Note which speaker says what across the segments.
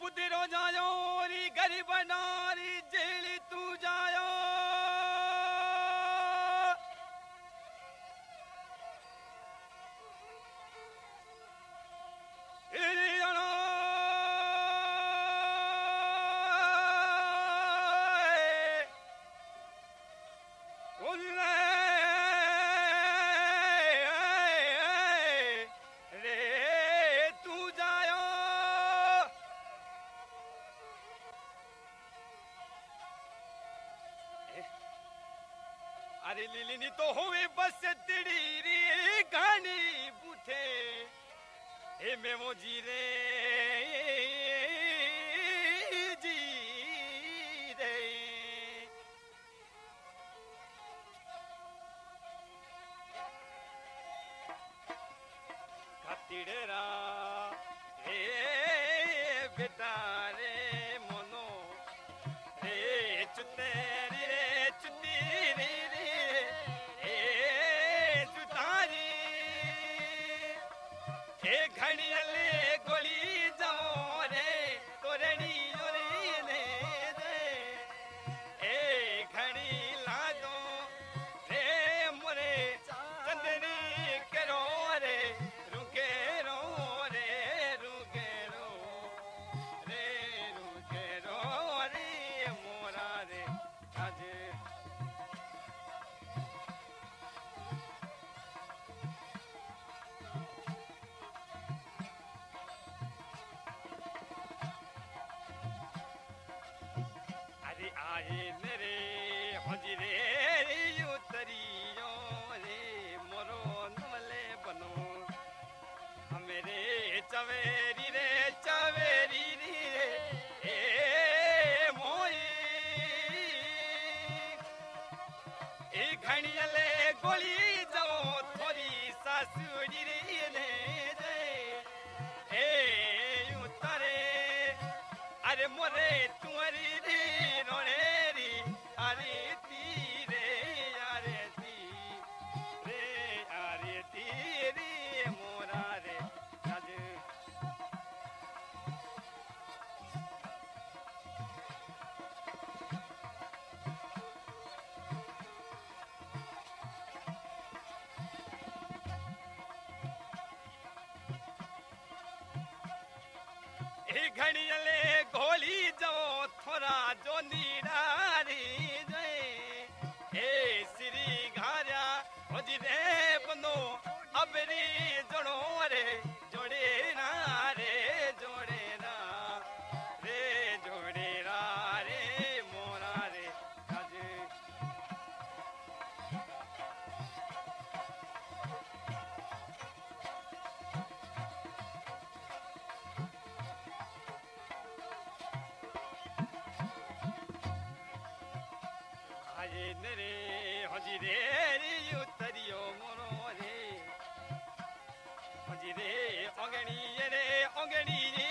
Speaker 1: पुत्री रोजायो री गरीब नारी जेली jire Did it all. घड़ी गोली जो थोरा जोनी रे हजी रे रे उतरियो मोरो रे हजी रे अंगणी रे अंगणी रे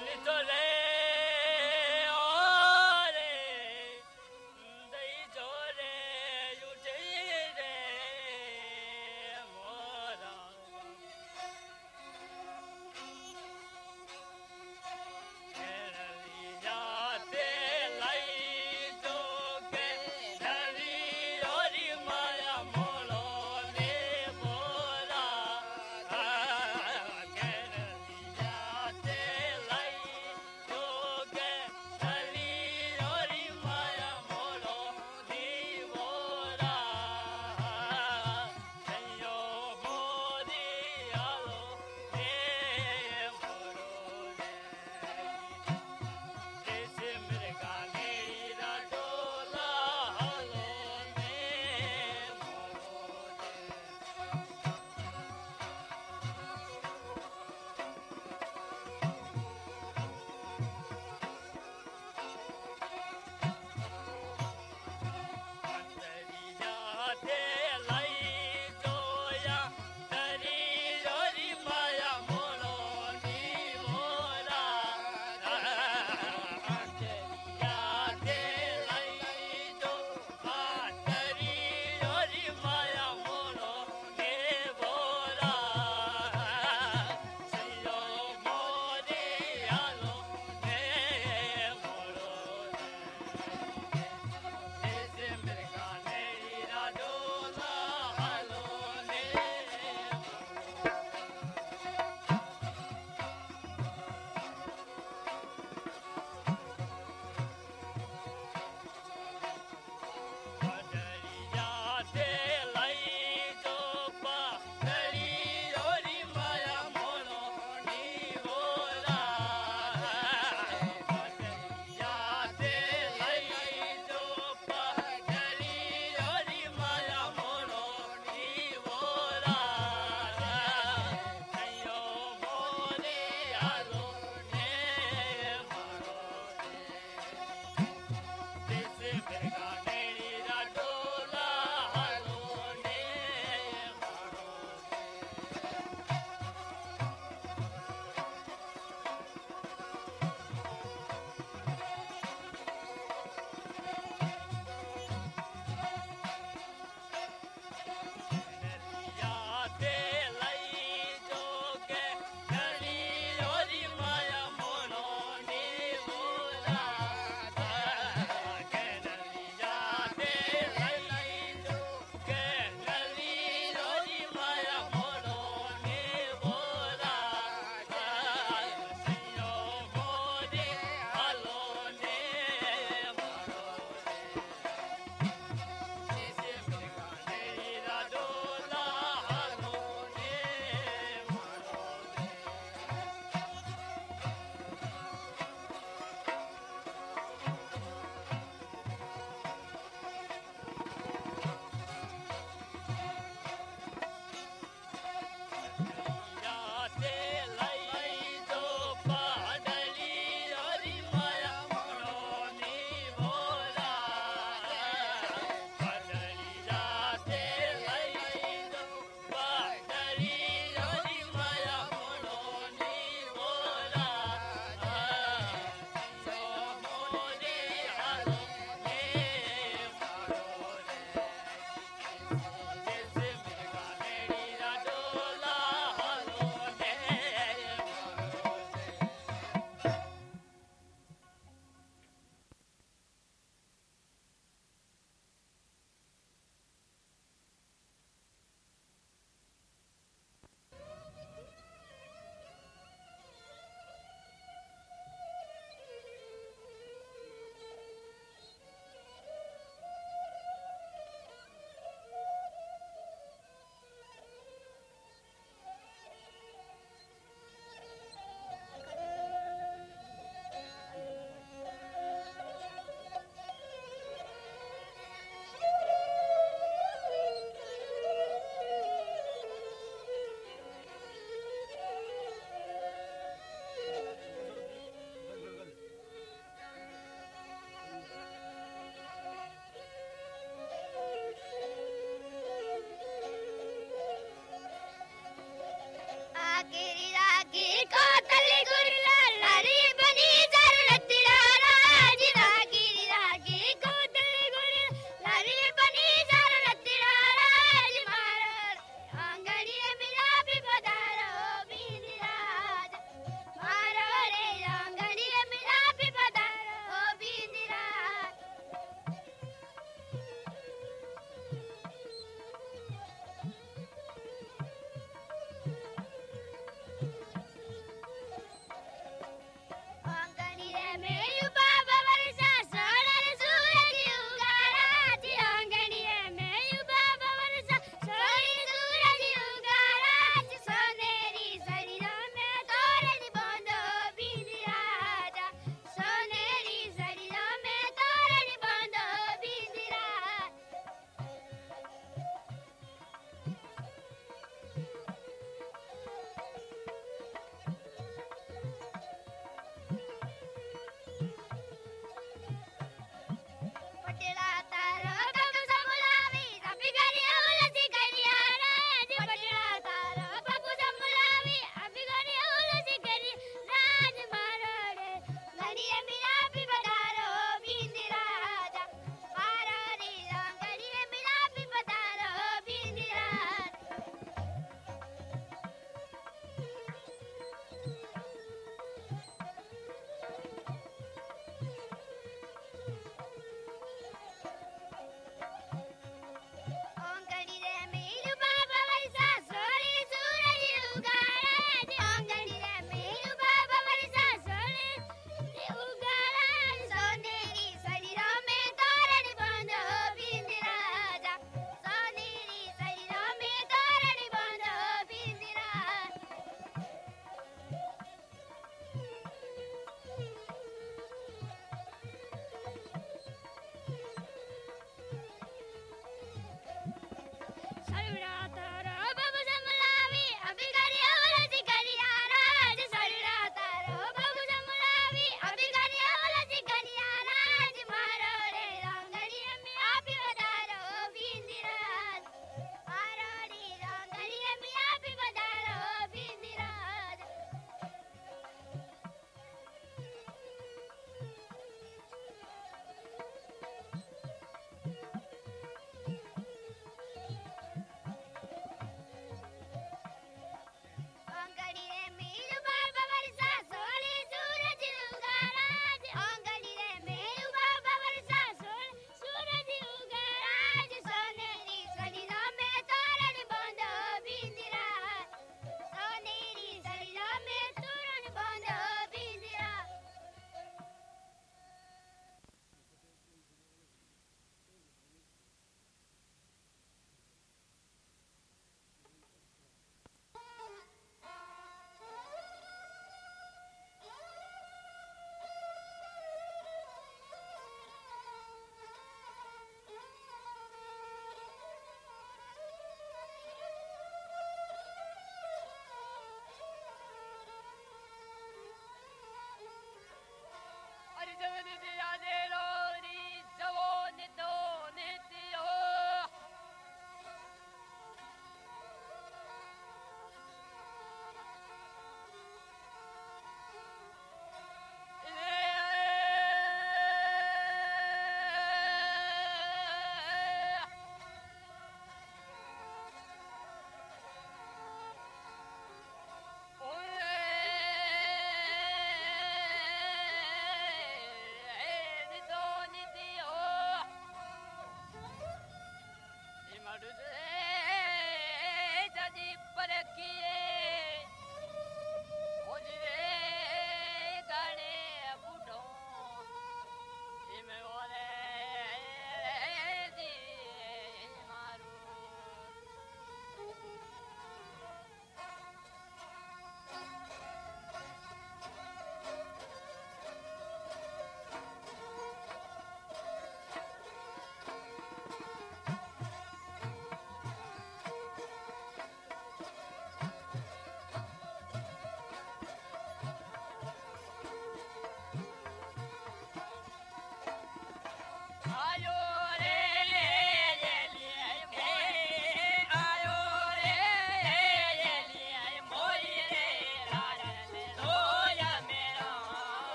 Speaker 2: little lady.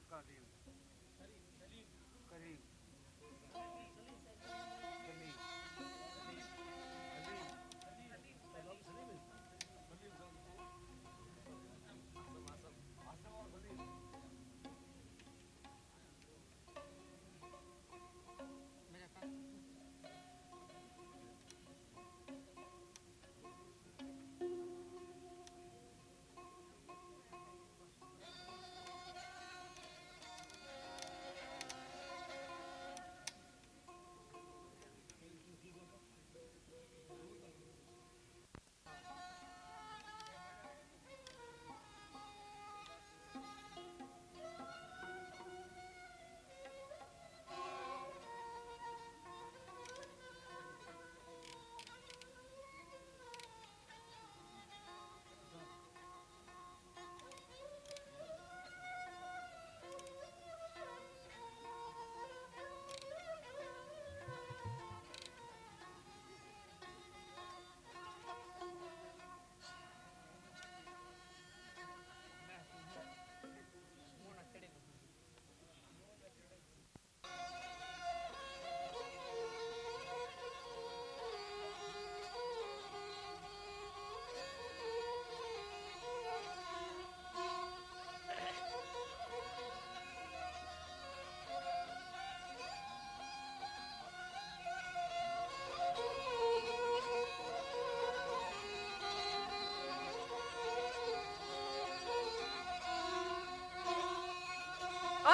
Speaker 3: সরকারের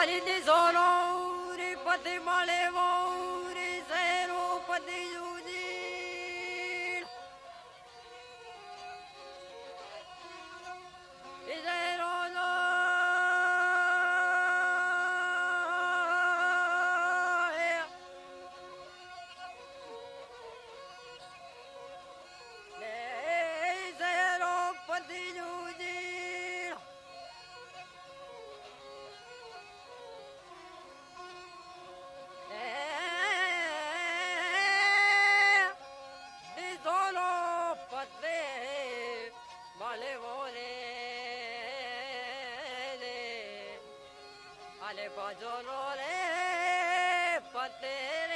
Speaker 3: Mali di sonore, poti malevo. ભજનો રે ફતેહ